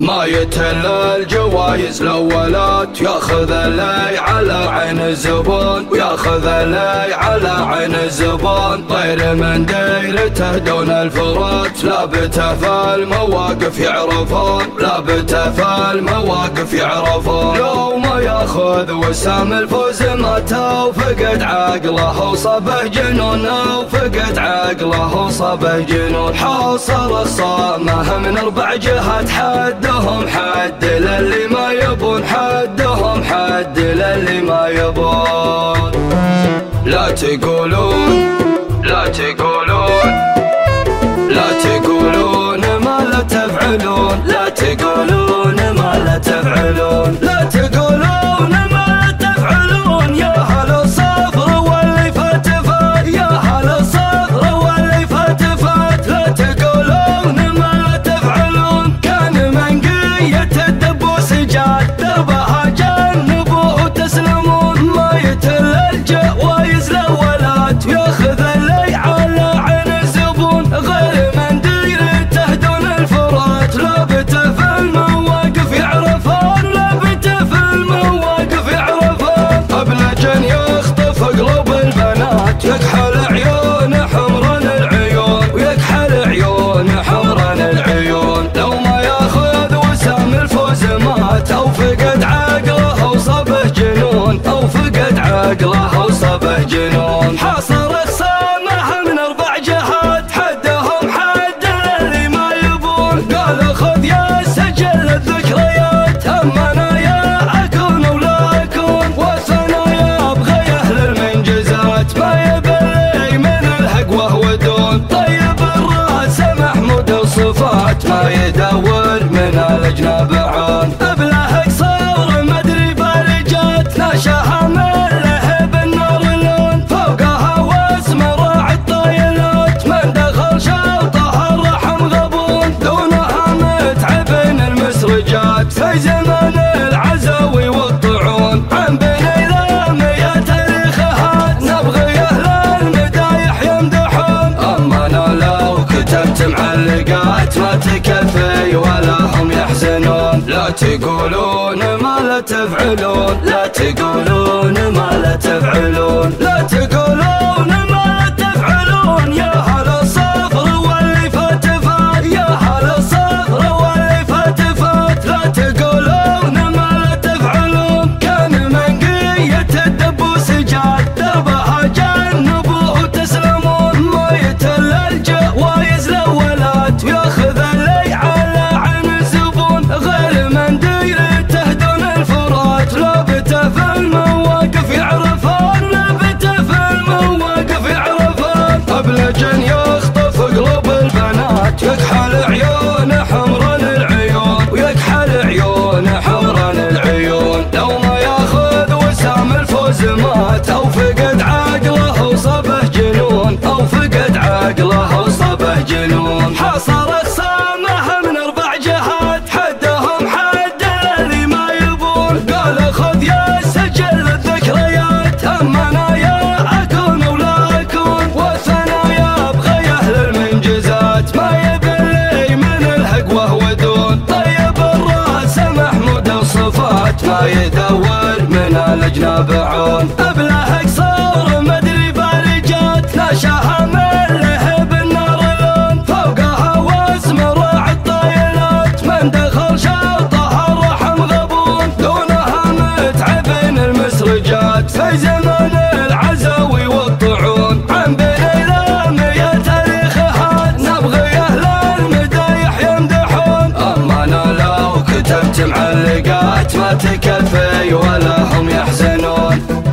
ما يتل الجوايز الأولات يأخذ لي على عين الزبون ويأخذ لي على عين الزبون. طير من ديرته دون الفرات لابته في المواقف يعرفون لابته في المواقف يعرفون. لو ما يأخذ وسام الفوز متى وفقد عقله وصبه جنون وفقد عقله وصبه جنون حاصل الصامه من أربع جهات حد حدهم حد للي ما يبون حدهم حد للي ما يبون. لا تقولون لا تقولون. عقله بارجات ناشها في زمن العزاوي والطعون عن بني يا تاريخها نبغي أهل المدايح يمدحون اما أنا لو كتبت معلقات ما تكفي ولا هم يحزنون لا لا تفعلون لا تقولون ما لا تفعلون. يكحل عيون يدور من الاجناب عون ابله قصور مدري بارجات ناشاها من لهب النار لون فوقها واسم راعي الطايلات. من دخل معلقات ما تكفي ولا هم يحزنون.